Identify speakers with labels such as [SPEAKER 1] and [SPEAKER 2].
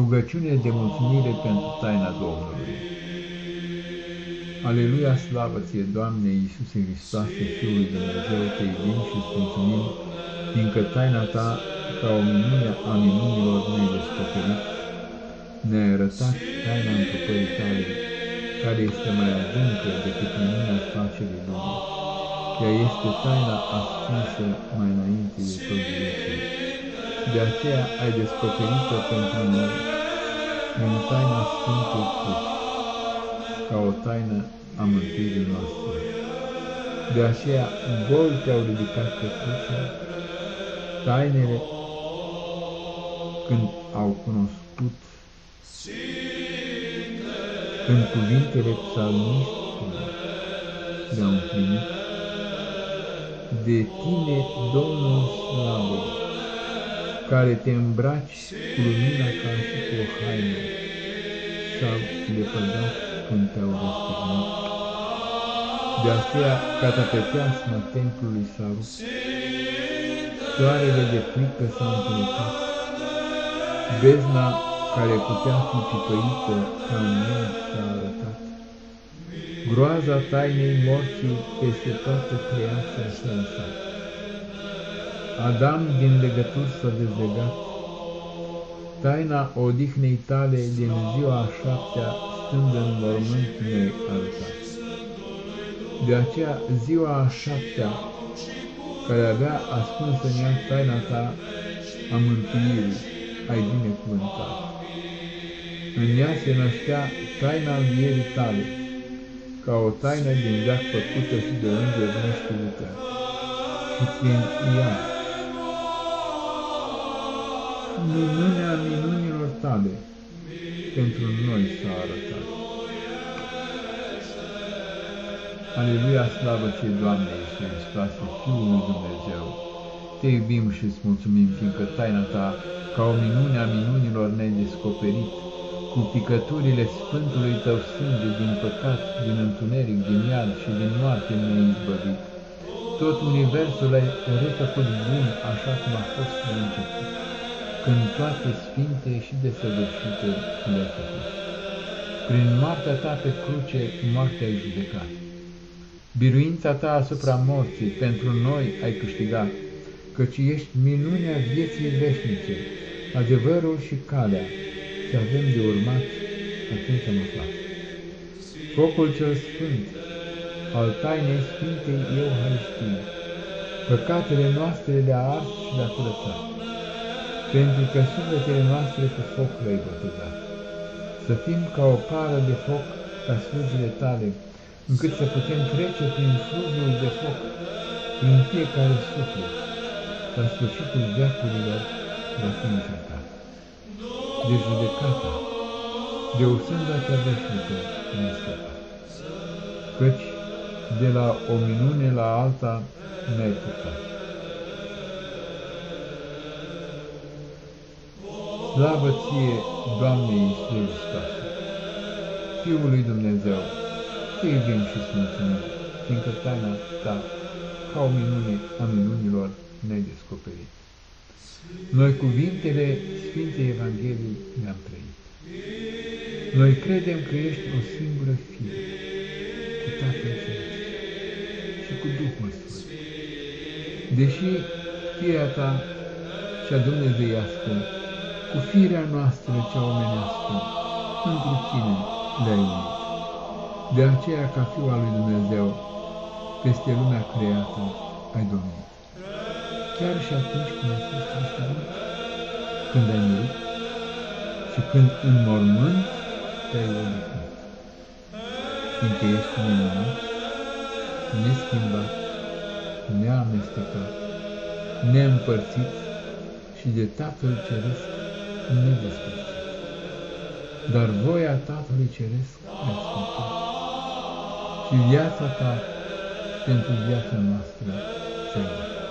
[SPEAKER 1] Rugăciune de mulțumire pentru taina Domnului. Aleluia, slavă ție, Doamne Iisuse Hristoase, Fiul lui Dumnezeu, te iubim și îți mulțumim, fiindcă taina ta, ca o minune a minunilor, ne-ai descoperit, ne-ai arătat taina întrupării tale, care este mai adâncă decât minunea facerii lumii. Ea este taina ascunsă mai înainte de tot vieții. De aceea ai descoperit-o pentru noi în taina Sfântului Cruci, ca o taină a mântuirii noastre. De aceea gol te-au ridicat pe cruce, tainele când au cunoscut, când cuvintele psalmistului le-au împlinit, de tine, Domnul Slavă, care te îmbraci cu lumina ca și cu o haină, sau le pădat când te-au răstignit. De aceea, catapeteasma templului s-a rupt, soarele de frică s-a întunecat, bezna care putea fi pipăită ca în ea s-a arătat. Groaza tainei morții peste toată creația s-a lăsat. Adam din legături s-a dezlegat, taina odihnei tale din ziua a șaptea, stând în mormânt ne arătat. De aceea ziua a șaptea, care avea ascuns în ea taina ta a mântuirii, ai binecuvântat. În ea se năștea taina învierii tale, ca o taină din veac făcută și de îngeri neștiută, și prin ea minunea minunilor tale pentru noi s-a arătat. Aleluia, slavă ție, Doamne Iisus Hristoase, Fiul lui Dumnezeu! Te iubim și îți mulțumim, fiindcă taina ta, ca o minune a minunilor ne-ai descoperit, cu picăturile Sfântului tău sânge din păcat, din întuneric, din iad și din moarte ne-ai izbăvit. Tot universul ai refăcut bun, așa cum a fost la început când toate sfinte și desăvârșite le-ai făcut. Prin moartea ta pe cruce, moartea ai judecat. Biruința ta asupra morții pentru noi ai câștigat, căci ești minunea vieții veșnice, adevărul și calea, ce avem de urmat, atunci am aflat. Focul cel sfânt, al tainei Sfintei Euharistii, păcatele noastre le-a ars și le-a curățat pentru că sufletele noastre cu foc le-ai botezat. Să fim ca o pară de foc ca slujile tale, încât să putem trece prin fluviul de foc, prin fiecare suflet, la sfârșitul veacurilor la ființa ta. De judecata, de o sânda cea veșnică ne scăpat. Căci de la o minune la alta ne-ai purtat. Slavă ție, Doamne Iisuse Hristoase, Fiul lui Dumnezeu, te iubim și îți mulțumim, fiindcă taina ta, ca o minune a minunilor, ne-ai descoperit. Noi cuvintele Sfintei Evangheliei le-am trăit. Noi credem că ești o singură fire, cu Tatăl Ceresc și cu Duhul Sfânt. Deși firea ta cea dumnezeiască cu firea noastră cea omenească, într tine le-ai unit. De aceea, ca Fiul al lui Dumnezeu, peste lumea creată ai domnit. Chiar și atunci când ai fost răstignit, când ai murit și când în mormânt te-ai odihnit. Fiindcă ești minunat, neschimbat, neamestecat, neîmpărțit și de Tatăl Ceresc nedespărțit. Dar voia Tatălui Ceresc ai ascultat și viața ta pentru viața noastră ți-ai dat.